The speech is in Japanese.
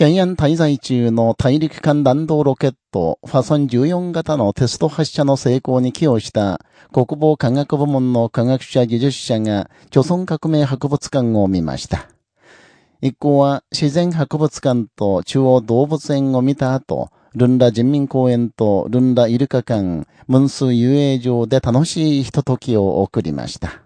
平安滞在中の大陸間弾道ロケット、ファソン14型のテスト発射の成功に寄与した国防科学部門の科学者技術者が、著村革命博物館を見ました。一行は自然博物館と中央動物園を見た後、ルンラ人民公園とルンライルカ館、ムンス遊泳場で楽しいひとときを送りました。